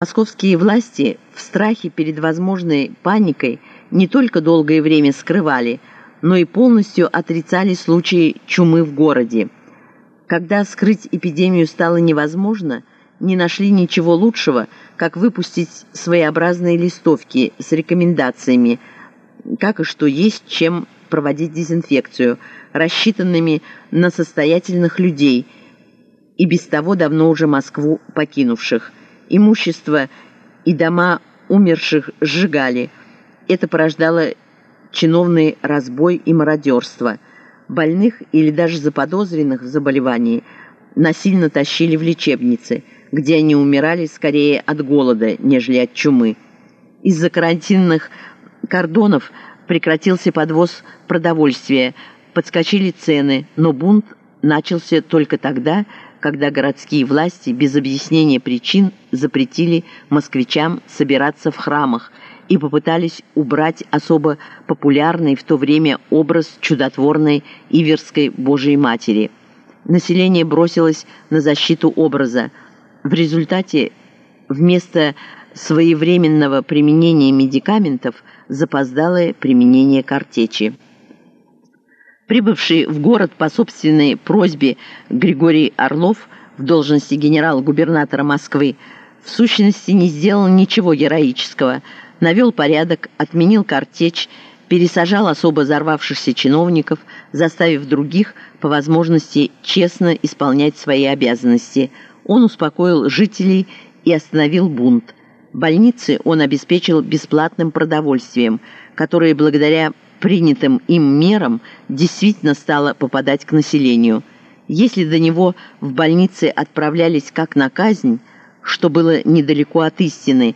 Московские власти в страхе перед возможной паникой не только долгое время скрывали, но и полностью отрицали случаи чумы в городе. Когда скрыть эпидемию стало невозможно, не нашли ничего лучшего, как выпустить своеобразные листовки с рекомендациями, как и что есть, чем проводить дезинфекцию, рассчитанными на состоятельных людей и без того давно уже Москву покинувших – имущество и дома умерших сжигали. Это порождало чиновный разбой и мародерство. Больных или даже заподозренных в заболевании насильно тащили в лечебницы, где они умирали скорее от голода, нежели от чумы. Из-за карантинных кордонов прекратился подвоз продовольствия, подскочили цены, но бунт начался только тогда, когда городские власти без объяснения причин запретили москвичам собираться в храмах и попытались убрать особо популярный в то время образ чудотворной Иверской Божией Матери. Население бросилось на защиту образа. В результате вместо своевременного применения медикаментов запоздалое применение картечи. Прибывший в город по собственной просьбе Григорий Орлов в должности генерал-губернатора Москвы в сущности не сделал ничего героического, навел порядок, отменил картечь, пересажал особо взорвавшихся чиновников, заставив других, по возможности, честно исполнять свои обязанности. Он успокоил жителей и остановил бунт. Больницы он обеспечил бесплатным продовольствием, которое благодаря принятым им мерам действительно стало попадать к населению. Если до него в больнице отправлялись как на казнь, что было недалеко от истины,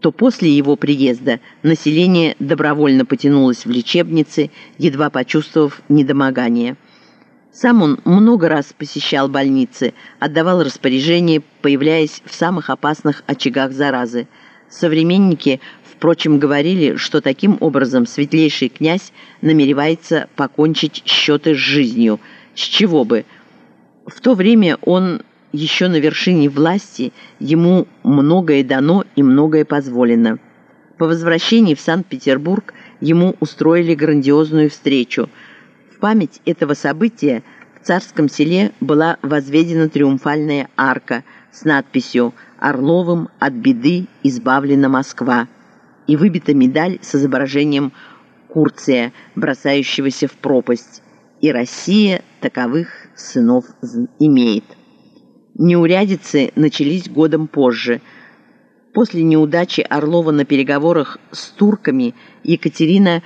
то после его приезда население добровольно потянулось в лечебницы, едва почувствовав недомогание. Сам он много раз посещал больницы, отдавал распоряжения, появляясь в самых опасных очагах заразы. Современники Впрочем, говорили, что таким образом светлейший князь намеревается покончить счеты с жизнью. С чего бы? В то время он еще на вершине власти, ему многое дано и многое позволено. По возвращении в Санкт-Петербург ему устроили грандиозную встречу. В память этого события в Царском селе была возведена триумфальная арка с надписью «Орловым от беды избавлена Москва» и выбита медаль с изображением Курция, бросающегося в пропасть, и Россия таковых сынов имеет. Неурядицы начались годом позже. После неудачи Орлова на переговорах с турками Екатерина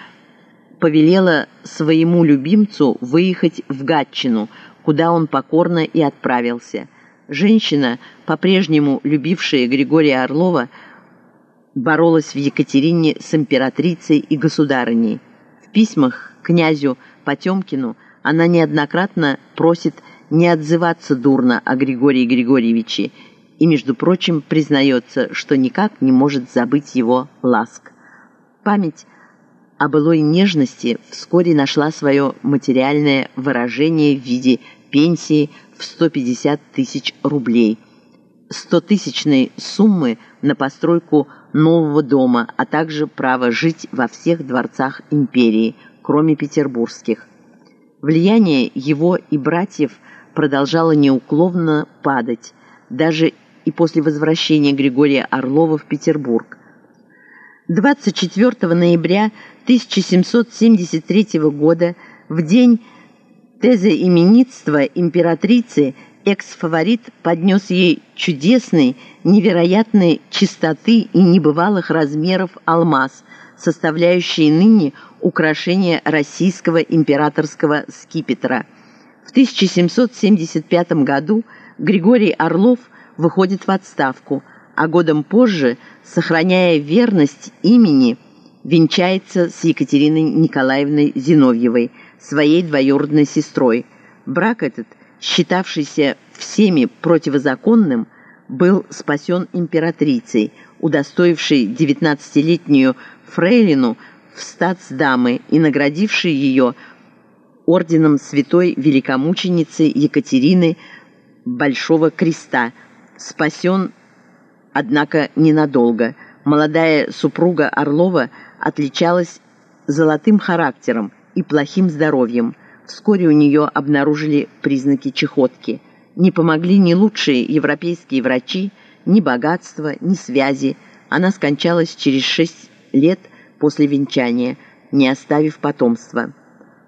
повелела своему любимцу выехать в Гатчину, куда он покорно и отправился. Женщина, по-прежнему любившая Григория Орлова, боролась в Екатерине с императрицей и государыней. В письмах князю Потемкину она неоднократно просит не отзываться дурно о Григории Григорьевиче и, между прочим, признается, что никак не может забыть его ласк. Память о былой нежности вскоре нашла свое материальное выражение в виде пенсии в 150 тысяч рублей, 100-тысячной суммы на постройку нового дома, а также право жить во всех дворцах империи, кроме петербургских. Влияние его и братьев продолжало неуклонно падать, даже и после возвращения Григория Орлова в Петербург. 24 ноября 1773 года, в день тезоименитства императрицы экс-фаворит поднес ей чудесный, невероятной чистоты и небывалых размеров алмаз, составляющий ныне украшение российского императорского скипетра. В 1775 году Григорий Орлов выходит в отставку, а годом позже, сохраняя верность имени, венчается с Екатериной Николаевной Зиновьевой, своей двоюродной сестрой. Брак этот – считавшийся всеми противозаконным, был спасен императрицей, удостоившей 19-летнюю фрейлину в статсдамы и наградившей ее орденом святой великомученицы Екатерины Большого Креста, спасен однако ненадолго. Молодая супруга Орлова отличалась золотым характером и плохим здоровьем. Вскоре у нее обнаружили признаки чехотки. Не помогли ни лучшие европейские врачи, ни богатство, ни связи. Она скончалась через шесть лет после венчания, не оставив потомства.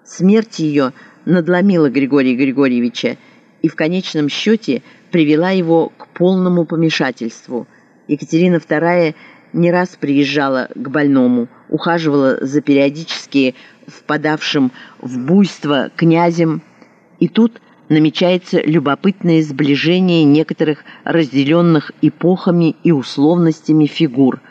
Смерть ее надломила Григория Григорьевича и в конечном счете привела его к полному помешательству. Екатерина II не раз приезжала к больному, ухаживала за периодически впадавшим в буйство князем, и тут намечается любопытное сближение некоторых разделенных эпохами и условностями фигур –